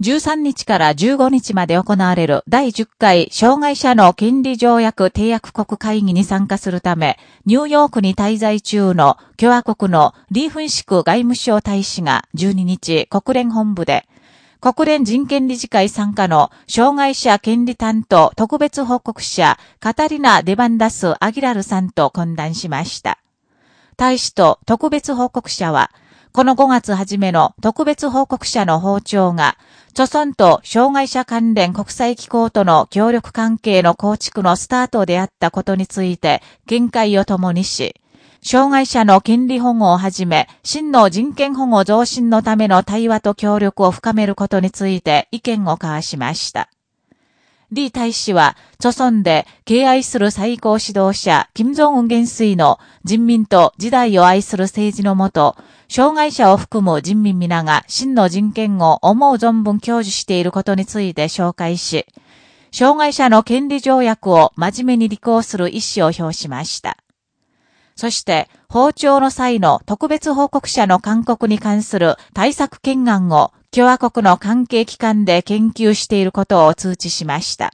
13日から15日まで行われる第10回障害者の権利条約締約国会議に参加するため、ニューヨークに滞在中の共和国のリーフンシク外務省大使が12日国連本部で、国連人権理事会参加の障害者権利担当特別報告者カタリナ・デバンダス・アギラルさんと懇談しました。大使と特別報告者は、この5月初めの特別報告者の法庁が、著村と障害者関連国際機構との協力関係の構築のスタートであったことについて見解を共にし、障害者の権利保護をはじめ、真の人権保護増進のための対話と協力を深めることについて意見を交わしました。李大使は、著村で敬愛する最高指導者、金正恩元帥の人民と時代を愛する政治のもと、障害者を含む人民皆が真の人権を思う存分享受していることについて紹介し、障害者の権利条約を真面目に履行する意思を表しました。そして、法庁の際の特別報告者の勧告に関する対策懸案を共和国の関係機関で研究していることを通知しました。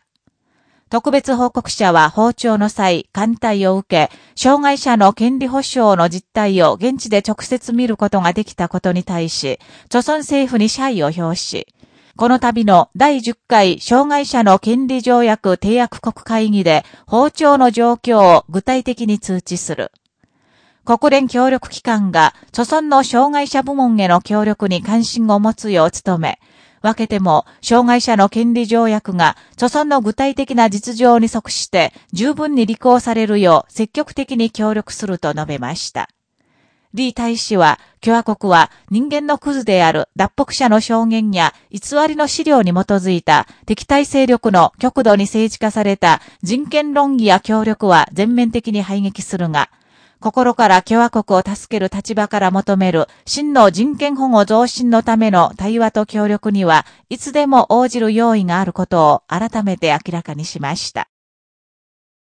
特別報告者は法庁の際、艦隊を受け、障害者の権利保障の実態を現地で直接見ることができたことに対し、著村政府に謝意を表し、この度の第10回障害者の権利条約締約国会議で法庁の状況を具体的に通知する。国連協力機関が、著村の障害者部門への協力に関心を持つよう努め、分けても、障害者の権利条約が、著村の具体的な実情に即して、十分に履行されるよう積極的に協力すると述べました。李大使は、共和国は人間のクズである脱北者の証言や偽りの資料に基づいた敵対勢力の極度に政治化された人権論議や協力は全面的に排撃するが、心から共和国を助ける立場から求める真の人権保護増進のための対話と協力にはいつでも応じる用意があることを改めて明らかにしました。